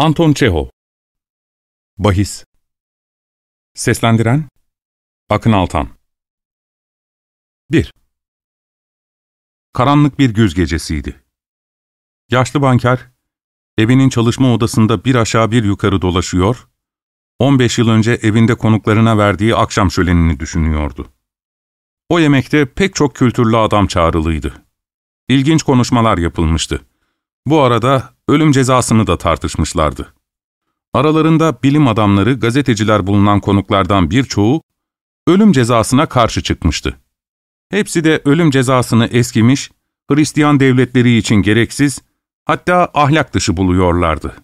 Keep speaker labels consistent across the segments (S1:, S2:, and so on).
S1: Anton Çehov Bahis Seslendiren Akın Altan 1. Karanlık bir güz gecesiydi. Yaşlı banker, evinin çalışma odasında bir aşağı bir yukarı dolaşıyor, 15 yıl önce evinde konuklarına verdiği akşam şölenini düşünüyordu. O yemekte pek çok kültürlü adam çağrılıydı. İlginç konuşmalar yapılmıştı. Bu arada ölüm cezasını da tartışmışlardı. Aralarında bilim adamları, gazeteciler bulunan konuklardan birçoğu ölüm cezasına karşı çıkmıştı. Hepsi de ölüm cezasını eskimiş, Hristiyan devletleri için gereksiz, hatta ahlak dışı buluyorlardı.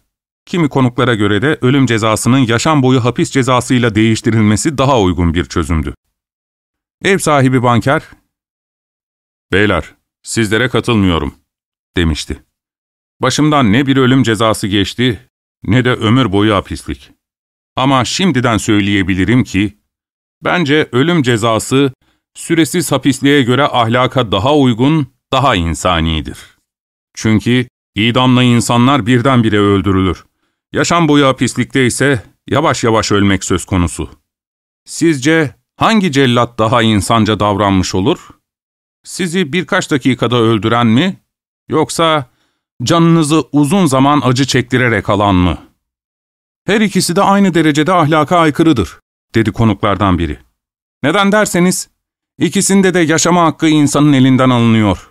S1: Kimi konuklara göre de ölüm cezasının yaşam boyu hapis cezasıyla değiştirilmesi daha uygun bir çözümdü. Ev sahibi banker, ''Beyler, sizlere katılmıyorum.'' demişti. Başımdan ne bir ölüm cezası geçti, ne de ömür boyu hapislik. Ama şimdiden söyleyebilirim ki, bence ölüm cezası, süresiz hapisliğe göre ahlaka daha uygun, daha insanidir. Çünkü idamla insanlar birdenbire öldürülür. Yaşam boyu hapislikte ise yavaş yavaş ölmek söz konusu. Sizce hangi cellat daha insanca davranmış olur? Sizi birkaç dakikada öldüren mi? Yoksa canınızı uzun zaman acı çektirerek alan mı? Her ikisi de aynı derecede ahlaka aykırıdır, dedi konuklardan biri. Neden derseniz, ikisinde de yaşama hakkı insanın elinden alınıyor.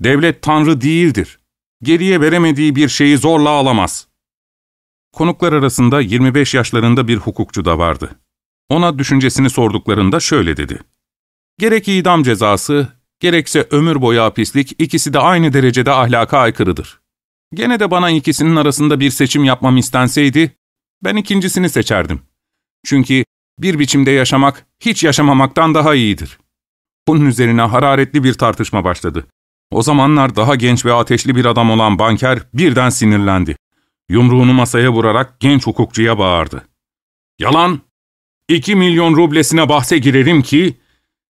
S1: Devlet tanrı değildir. Geriye veremediği bir şeyi zorla alamaz. Konuklar arasında 25 yaşlarında bir hukukçu da vardı. Ona düşüncesini sorduklarında şöyle dedi. Gerek idam cezası, gerekse ömür boyu hapislik ikisi de aynı derecede ahlaka aykırıdır. Gene de bana ikisinin arasında bir seçim yapmam istenseydi, ben ikincisini seçerdim. Çünkü bir biçimde yaşamak hiç yaşamamaktan daha iyidir. Bunun üzerine hararetli bir tartışma başladı. O zamanlar daha genç ve ateşli bir adam olan banker birden sinirlendi. Yumruğunu masaya vurarak genç hukukçuya bağırdı. ''Yalan! İki milyon rublesine bahse girerim ki,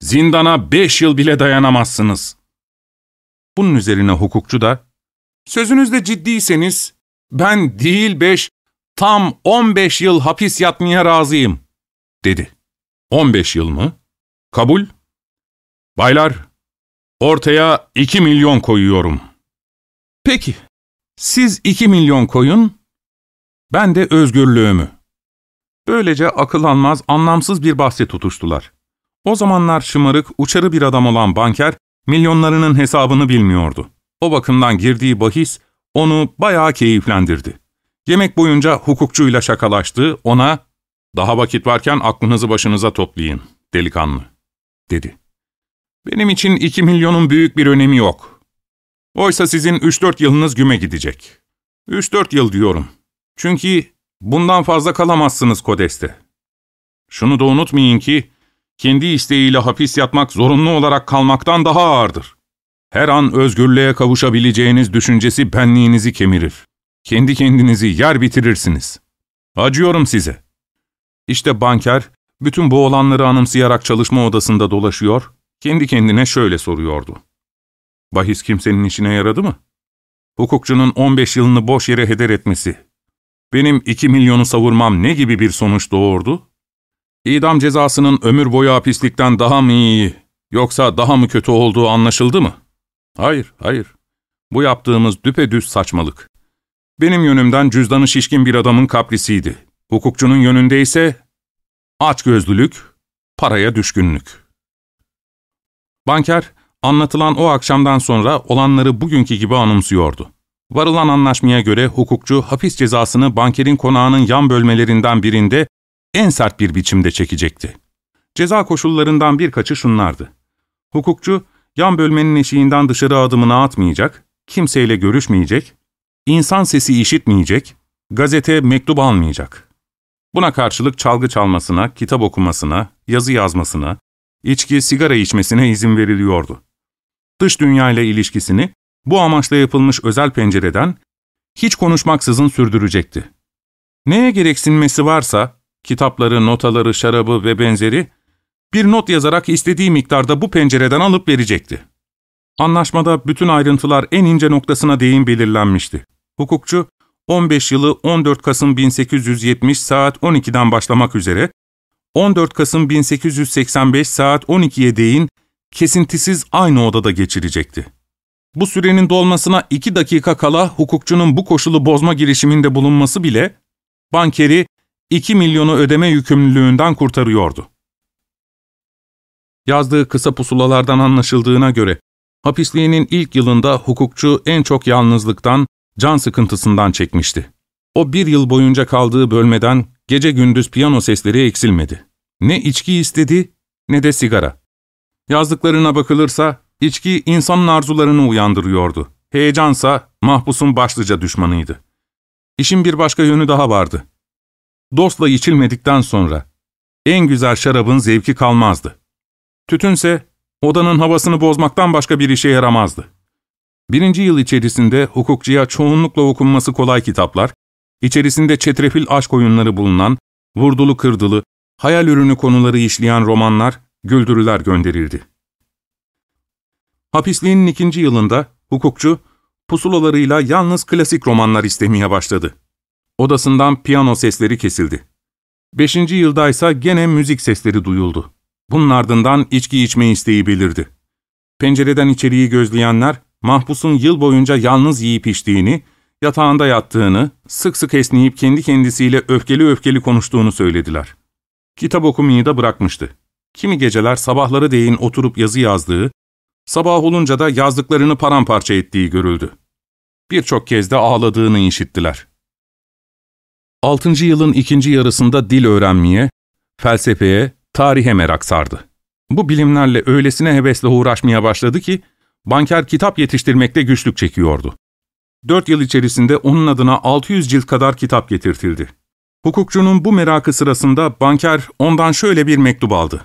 S1: zindana beş yıl bile dayanamazsınız.'' Bunun üzerine hukukçu da, ''Sözünüzde ciddiyseniz, ben değil beş, tam on beş yıl hapis yatmaya razıyım.'' dedi. ''On beş yıl mı? Kabul? Baylar, ortaya iki milyon koyuyorum.'' ''Peki, siz iki milyon koyun, ben de özgürlüğümü.'' Böylece akıl almaz, anlamsız bir bahse tutuştular. O zamanlar şımarık, uçarı bir adam olan banker, milyonlarının hesabını bilmiyordu. O bakımdan girdiği bahis, onu bayağı keyiflendirdi. Yemek boyunca hukukçuyla şakalaştı, ona, ''Daha vakit varken aklınızı başınıza toplayın, delikanlı.'' dedi. ''Benim için iki milyonun büyük bir önemi yok. Oysa sizin üç dört yılınız güme gidecek. Üç dört yıl diyorum. Çünkü bundan fazla kalamazsınız Kodes'te. Şunu da unutmayın ki, kendi isteğiyle hapis yatmak zorunlu olarak kalmaktan daha ağırdır. Her an özgürlüğe kavuşabileceğiniz düşüncesi benliğinizi kemirir. Kendi kendinizi yer bitirirsiniz. Acıyorum size. İşte banker, bütün bu olanları anımsayarak çalışma odasında dolaşıyor, kendi kendine şöyle soruyordu. Bahis kimsenin işine yaradı mı? Hukukçunun 15 yılını boş yere heder etmesi, benim 2 milyonu savurmam ne gibi bir sonuç doğurdu? İdam cezasının ömür boyu hapislikten daha mı iyi, yoksa daha mı kötü olduğu anlaşıldı mı? Hayır, hayır. Bu yaptığımız düpedüz saçmalık. Benim yönümden cüzdanı şişkin bir adamın kaprisiydi. Hukukçunun yönünde ise açgözlülük, paraya düşkünlük. Banker, anlatılan o akşamdan sonra olanları bugünkü gibi anımsıyordu. Varılan anlaşmaya göre hukukçu hapis cezasını bankerin konağının yan bölmelerinden birinde en sert bir biçimde çekecekti. Ceza koşullarından birkaçı şunlardı. Hukukçu, yan bölmenin eşiğinden dışarı adımını atmayacak, kimseyle görüşmeyecek, insan sesi işitmeyecek, gazete mektup almayacak. Buna karşılık çalgı çalmasına, kitap okumasına, yazı yazmasına, içki, sigara içmesine izin veriliyordu. Dış dünya ile ilişkisini bu amaçla yapılmış özel pencereden hiç konuşmaksızın sürdürecekti. Neye gereksinmesi varsa, kitapları, notaları, şarabı ve benzeri, bir not yazarak istediği miktarda bu pencereden alıp verecekti. Anlaşmada bütün ayrıntılar en ince noktasına değin belirlenmişti. Hukukçu, 15 yılı 14 Kasım 1870 saat 12'den başlamak üzere 14 Kasım 1885 saat 12'ye değin kesintisiz aynı odada geçirecekti. Bu sürenin dolmasına iki dakika kala hukukçunun bu koşulu bozma girişiminde bulunması bile bankeri 2 milyonu ödeme yükümlülüğünden kurtarıyordu. Yazdığı kısa pusulalardan anlaşıldığına göre hapisliğinin ilk yılında hukukçu en çok yalnızlıktan, can sıkıntısından çekmişti. O bir yıl boyunca kaldığı bölmeden gece gündüz piyano sesleri eksilmedi. Ne içki istedi ne de sigara. Yazdıklarına bakılırsa içki insanın arzularını uyandırıyordu. Heyecansa mahpusun başlıca düşmanıydı. İşin bir başka yönü daha vardı. Dostla içilmedikten sonra en güzel şarabın zevki kalmazdı. Tütünse odanın havasını bozmaktan başka bir işe yaramazdı. Birinci yıl içerisinde hukukçuya çoğunlukla okunması kolay kitaplar, içerisinde çetrefil aşk oyunları bulunan, vurdulu kırdılı, hayal ürünü konuları işleyen romanlar, güldürüler gönderildi. Hapisliğinin ikinci yılında hukukçu, pusulalarıyla yalnız klasik romanlar istemeye başladı. Odasından piyano sesleri kesildi. Beşinci yıldaysa gene müzik sesleri duyuldu. Bunun ardından içki içme isteği belirdi. Pencereden içeriği gözleyenler, mahpusun yıl boyunca yalnız yiyip içtiğini, yatağında yattığını, sık sık esneyip kendi kendisiyle öfkeli öfkeli konuştuğunu söylediler. Kitap okumayı da bırakmıştı. Kimi geceler sabahları değin oturup yazı yazdığı, sabah olunca da yazdıklarını paramparça ettiği görüldü. Birçok kez de ağladığını işittiler. Altıncı yılın ikinci yarısında dil öğrenmeye, felsefeye, tarihe merak sardı. Bu bilimlerle öylesine hevesle uğraşmaya başladı ki, banker kitap yetiştirmekte güçlük çekiyordu. Dört yıl içerisinde onun adına 600 cilt kadar kitap getirtildi. Hukukçunun bu merakı sırasında banker ondan şöyle bir mektup aldı.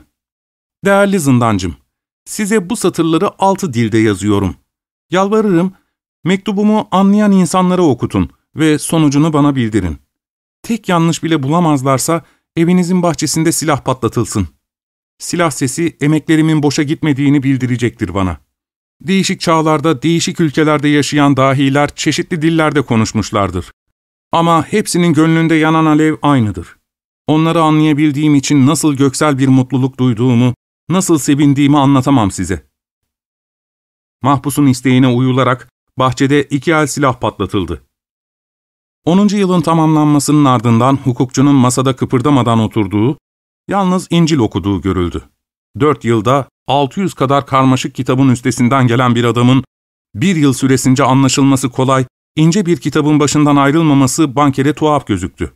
S1: Değerli zindancım, size bu satırları altı dilde yazıyorum. Yalvarırım, mektubumu anlayan insanlara okutun ve sonucunu bana bildirin. Tek yanlış bile bulamazlarsa evinizin bahçesinde silah patlatılsın. Silah sesi emeklerimin boşa gitmediğini bildirecektir bana. Değişik çağlarda, değişik ülkelerde yaşayan dahiler çeşitli dillerde konuşmuşlardır. Ama hepsinin gönlünde yanan alev aynıdır. Onları anlayabildiğim için nasıl göksel bir mutluluk duyduğumu, nasıl sevindiğimi anlatamam size. Mahpusun isteğine uyularak bahçede iki el silah patlatıldı. 10. yılın tamamlanmasının ardından hukukçunun masada kıpırdamadan oturduğu, yalnız İncil okuduğu görüldü. Dört yılda 600 kadar karmaşık kitabın üstesinden gelen bir adamın, bir yıl süresince anlaşılması kolay, ince bir kitabın başından ayrılmaması bankere tuhaf gözüktü.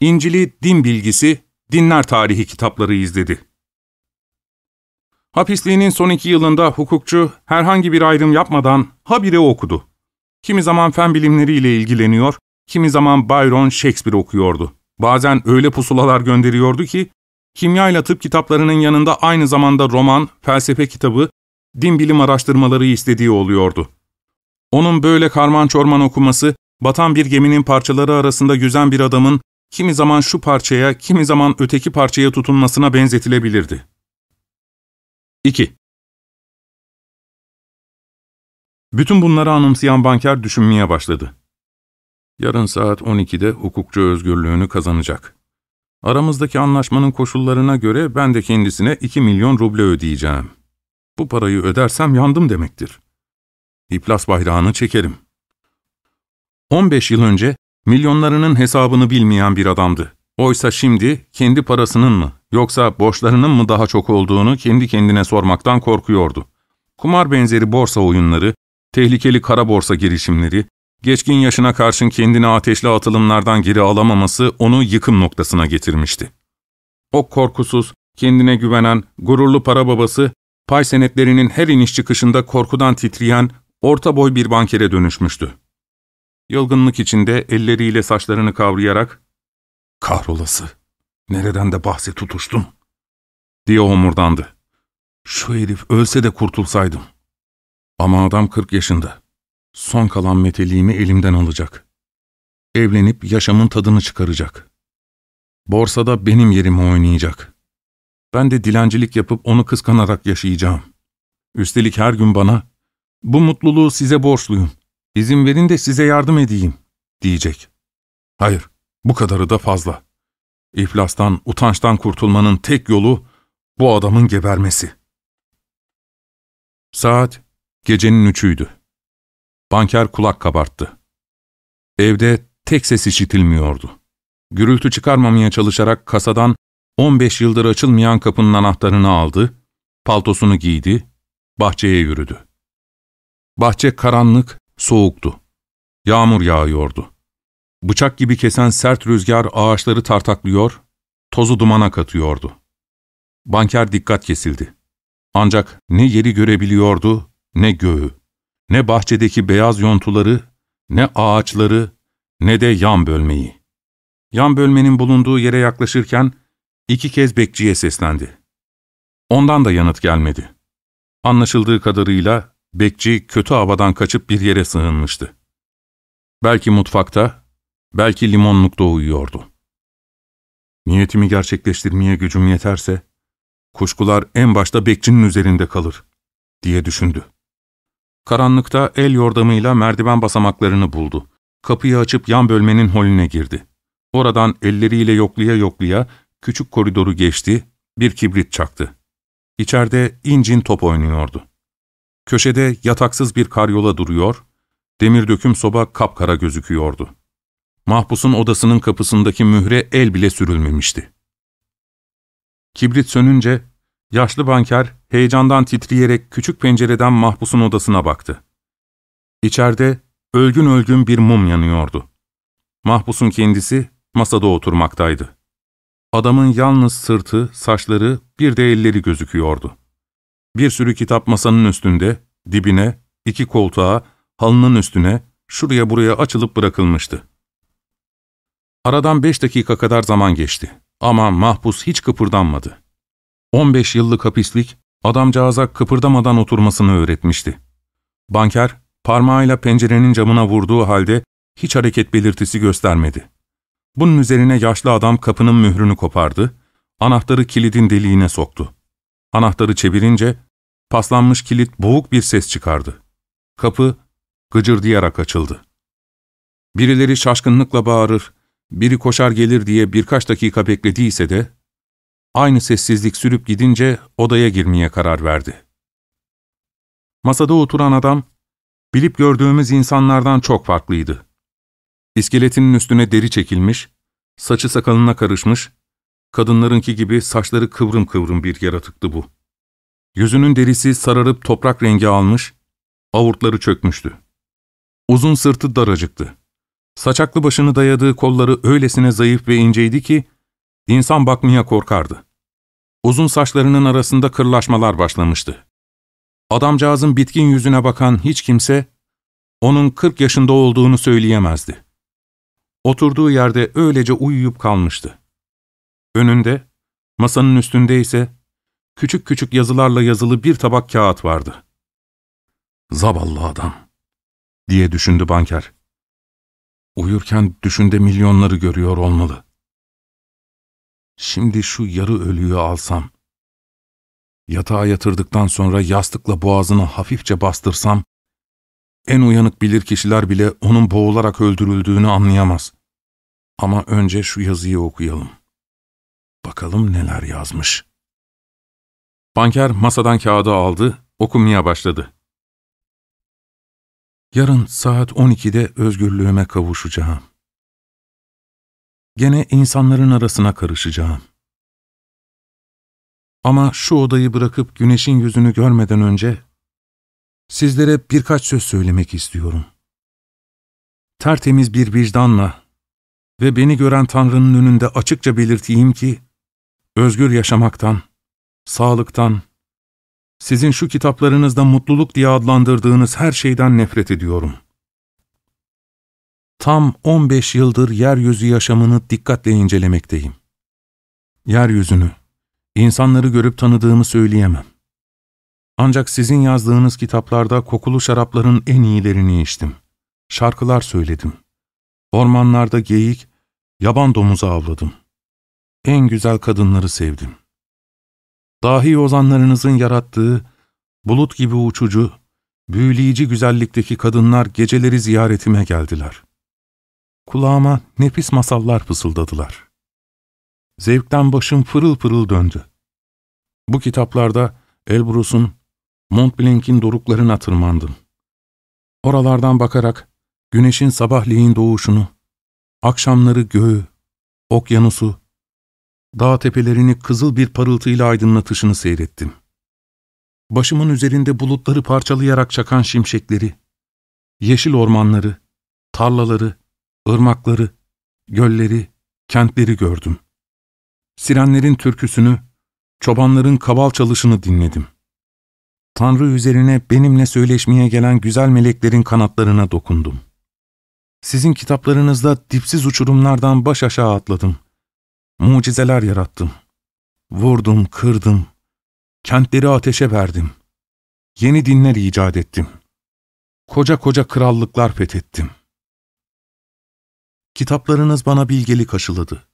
S1: İncil'i din bilgisi, dinler tarihi kitapları izledi. Hapisliğinin son iki yılında hukukçu herhangi bir ayrım yapmadan habire okudu. Kimi zaman fen bilimleriyle ilgileniyor, kimi zaman Byron, Shakespeare okuyordu. Bazen öyle pusulalar gönderiyordu ki, kimya ile tıp kitaplarının yanında aynı zamanda roman, felsefe kitabı, din bilim araştırmaları istediği oluyordu. Onun böyle karman çorman okuması, batan bir geminin parçaları arasında yüzen bir adamın kimi zaman şu parçaya, kimi zaman öteki parçaya tutunmasına benzetilebilirdi. 2. Bütün bunları anımsayan banker düşünmeye başladı. Yarın saat 12'de hukukçu özgürlüğünü kazanacak. Aramızdaki anlaşmanın koşullarına göre ben de kendisine 2 milyon ruble ödeyeceğim. Bu parayı ödersem yandım demektir. İplas bayrağını çekerim. 15 yıl önce milyonlarının hesabını bilmeyen bir adamdı. Oysa şimdi kendi parasının mı yoksa borçlarının mı daha çok olduğunu kendi kendine sormaktan korkuyordu. Kumar benzeri borsa oyunları, tehlikeli kara borsa girişimleri, geçkin yaşına karşın kendini ateşli atılımlardan geri alamaması onu yıkım noktasına getirmişti. O korkusuz, kendine güvenen, gururlu para babası, pay senetlerinin her iniş çıkışında korkudan titreyen, orta boy bir bankere dönüşmüştü. Yılgınlık içinde elleriyle saçlarını kavrayarak, ''Kahrolası, nereden de bahse tutuştum?'' diye homurdandı. ''Şu herif ölse de kurtulsaydım.'' Ama adam kırk yaşında. Son kalan meteliğimi elimden alacak. Evlenip yaşamın tadını çıkaracak. Borsada benim yerimi oynayacak. Ben de dilencilik yapıp onu kıskanarak yaşayacağım. Üstelik her gün bana, bu mutluluğu size borçluyum, izin verin de size yardım edeyim, diyecek. Hayır, bu kadarı da fazla. İflastan, utançtan kurtulmanın tek yolu bu adamın gebermesi. Saat gecenin üçüydü. Banker kulak kabarttı. Evde tek ses işitilmiyordu. Gürültü çıkarmamaya çalışarak kasadan 15 yıldır açılmayan kapının anahtarını aldı, paltosunu giydi, bahçeye yürüdü. Bahçe karanlık, soğuktu. Yağmur yağıyordu. Bıçak gibi kesen sert rüzgar ağaçları tartaklıyor, tozu dumana katıyordu. Banker dikkat kesildi. Ancak ne yeri görebiliyordu, ne göğü, ne bahçedeki beyaz yontuları, ne ağaçları, ne de yan bölmeyi. Yan bölmenin bulunduğu yere yaklaşırken iki kez bekçiye seslendi. Ondan da yanıt gelmedi. Anlaşıldığı kadarıyla bekçi kötü havadan kaçıp bir yere sığınmıştı. Belki mutfakta, belki limonlukta uyuyordu. Niyetimi gerçekleştirmeye gücüm yeterse, kuşkular en başta bekçinin üzerinde kalır, diye düşündü. Karanlıkta el yordamıyla merdiven basamaklarını buldu. Kapıyı açıp yan bölmenin holüne girdi. Oradan elleriyle yoklaya yoklaya küçük koridoru geçti, bir kibrit çaktı. İçeride incin top oynuyordu. Köşede yataksız bir karyola duruyor, demir döküm soba kapkara gözüküyordu. Mahpusun odasının kapısındaki mühre el bile sürülmemişti. Kibrit sönünce, yaşlı banker heyecandan titreyerek küçük pencereden mahpusun odasına baktı. İçeride ölgün ölgün bir mum yanıyordu. Mahpusun kendisi masada oturmaktaydı. Adamın yalnız sırtı, saçları, bir de elleri gözüküyordu. Bir sürü kitap masanın üstünde, dibine, iki koltuğa, halının üstüne, şuraya buraya açılıp bırakılmıştı. Aradan beş dakika kadar zaman geçti. Ama mahpus hiç kıpırdanmadı. 15 yıllık hapislik, adamcağıza kıpırdamadan oturmasını öğretmişti. Banker, parmağıyla pencerenin camına vurduğu halde hiç hareket belirtisi göstermedi. Bunun üzerine yaşlı adam kapının mührünü kopardı, anahtarı kilidin deliğine soktu. Anahtarı çevirince, paslanmış kilit boğuk bir ses çıkardı. Kapı gıcırdayarak açıldı. Birileri şaşkınlıkla bağırır, biri koşar gelir diye birkaç dakika beklediyse de, aynı sessizlik sürüp gidince odaya girmeye karar verdi. Masada oturan adam, bilip gördüğümüz insanlardan çok farklıydı. İskeletinin üstüne deri çekilmiş, saçı sakalına karışmış, kadınlarınki gibi saçları kıvrım kıvrım bir yaratıktı bu. Yüzünün derisi sararıp toprak rengi almış, avurtları çökmüştü. Uzun sırtı daracıktı. Saçaklı başını dayadığı kolları öylesine zayıf ve inceydi ki, insan bakmaya korkardı. Uzun saçlarının arasında kırlaşmalar başlamıştı. Adamcağızın bitkin yüzüne bakan hiç kimse, onun kırk yaşında olduğunu söyleyemezdi. Oturduğu yerde öylece uyuyup kalmıştı. Önünde, masanın üstünde ise, küçük küçük yazılarla yazılı bir tabak kağıt vardı. Zavallı adam, diye düşündü banker. Uyurken düşünde milyonları görüyor olmalı. Şimdi şu yarı ölüyü alsam, yatağa yatırdıktan sonra yastıkla boğazını hafifçe bastırsam, en uyanık bilir kişiler bile onun boğularak öldürüldüğünü anlayamaz. Ama önce şu yazıyı okuyalım. Bakalım neler yazmış. Banker masadan kağıdı aldı, okumaya başladı. Yarın saat 12'de özgürlüğüme kavuşacağım. Gene insanların arasına karışacağım. Ama şu odayı bırakıp güneşin yüzünü görmeden önce sizlere birkaç söz söylemek istiyorum. Tertemiz bir vicdanla ve beni gören Tanrı'nın önünde açıkça belirteyim ki, özgür yaşamaktan, sağlıktan, sizin şu kitaplarınızda mutluluk diye adlandırdığınız her şeyden nefret ediyorum. Tam 15 yıldır yeryüzü yaşamını dikkatle incelemekteyim. Yeryüzünü, insanları görüp tanıdığımı söyleyemem. Ancak sizin yazdığınız kitaplarda kokulu şarapların en iyilerini içtim. Şarkılar söyledim. Ormanlarda geyik, yaban domuzu avladım. En güzel kadınları sevdim. Dahi ozanlarınızın yarattığı, bulut gibi uçucu, büyüleyici güzellikteki kadınlar geceleri ziyaretime geldiler. Kulağıma nefis masallar fısıldadılar. Zevkten başım fırıl fırıl döndü. Bu kitaplarda Elbrus'un, Montblanc'in doruklarına tırmandım. Oralardan bakarak güneşin sabahleyin doğuşunu, akşamları göğü, okyanusu, dağ tepelerini kızıl bir parıltıyla aydınlatışını seyrettim. Başımın üzerinde bulutları parçalayarak çakan şimşekleri, yeşil ormanları, tarlaları, ırmakları, gölleri, kentleri gördüm. Sirenlerin türküsünü, çobanların kaval çalışını dinledim. Tanrı üzerine benimle söyleşmeye gelen güzel meleklerin kanatlarına dokundum. Sizin kitaplarınızda dipsiz uçurumlardan baş aşağı atladım. Mucizeler yarattım. Vurdum, kırdım. Kentleri ateşe verdim. Yeni dinler icat ettim. Koca koca krallıklar fethettim. Kitaplarınız bana bilgelik aşıladı.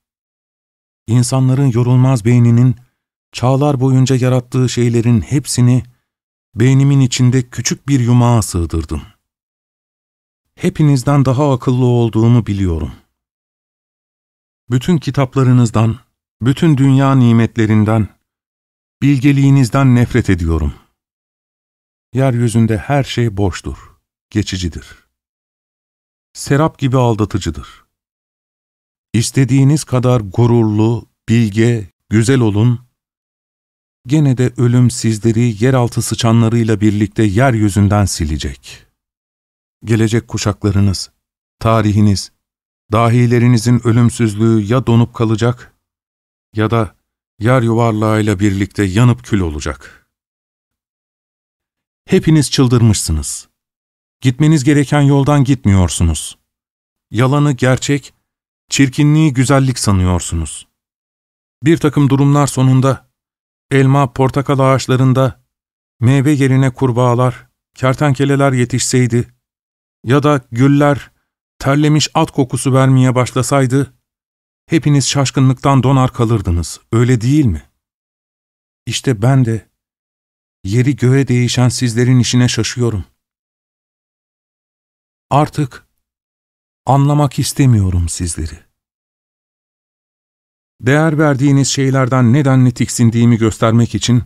S1: İnsanların yorulmaz beyninin, çağlar boyunca yarattığı şeylerin hepsini beynimin içinde küçük bir yumağa sığdırdım. Hepinizden daha akıllı olduğumu biliyorum. Bütün kitaplarınızdan, bütün dünya nimetlerinden, bilgeliğinizden nefret ediyorum. Yeryüzünde her şey boştur, geçicidir. Serap gibi aldatıcıdır. İstediğiniz kadar gururlu, bilge, güzel olun, gene de ölüm sizleri yeraltı sıçanlarıyla birlikte yeryüzünden silecek. Gelecek kuşaklarınız, tarihiniz, dahilerinizin ölümsüzlüğü ya donup kalacak ya da yer yuvarlağıyla birlikte yanıp kül olacak. Hepiniz çıldırmışsınız. Gitmeniz gereken yoldan gitmiyorsunuz. Yalanı gerçek, çirkinliği güzellik sanıyorsunuz. Bir takım durumlar sonunda elma, portakal ağaçlarında meyve yerine kurbağalar, kertenkeleler yetişseydi ya da güller terlemiş at kokusu vermeye başlasaydı, hepiniz şaşkınlıktan donar kalırdınız, öyle değil mi? İşte ben de yeri göğe değişen sizlerin işine şaşıyorum. Artık anlamak istemiyorum sizleri. Değer verdiğiniz şeylerden nedenle tiksindiğimi göstermek için,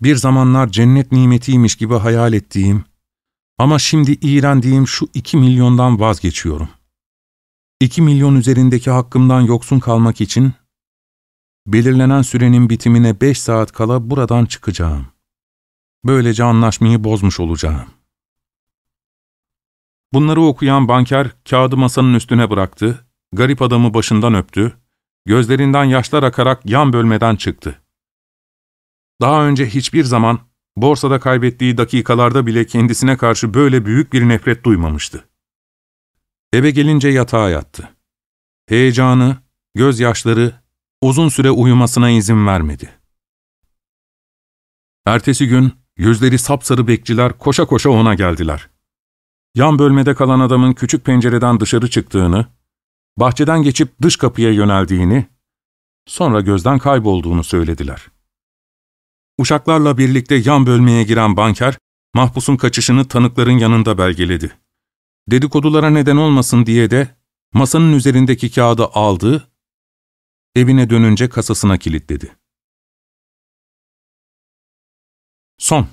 S1: bir zamanlar cennet nimetiymiş gibi hayal ettiğim ama şimdi iğrendiğim şu iki milyondan vazgeçiyorum. İki milyon üzerindeki hakkımdan yoksun kalmak için, belirlenen sürenin bitimine beş saat kala buradan çıkacağım. Böylece anlaşmayı bozmuş olacağım. Bunları okuyan banker kağıdı masanın üstüne bıraktı, garip adamı başından öptü, gözlerinden yaşlar akarak yan bölmeden çıktı. Daha önce hiçbir zaman borsada kaybettiği dakikalarda bile kendisine karşı böyle büyük bir nefret duymamıştı. Eve gelince yatağa yattı. Heyecanı, gözyaşları uzun süre uyumasına izin vermedi. Ertesi gün yüzleri sapsarı bekçiler koşa koşa ona geldiler. Yan bölmede kalan adamın küçük pencereden dışarı çıktığını, bahçeden geçip dış kapıya yöneldiğini, sonra gözden kaybolduğunu söylediler. Uşaklarla birlikte yan bölmeye giren banker, mahpusun kaçışını tanıkların yanında belgeledi. Dedikodulara neden olmasın diye de masanın üzerindeki kağıdı aldı, evine dönünce kasasına kilitledi. Son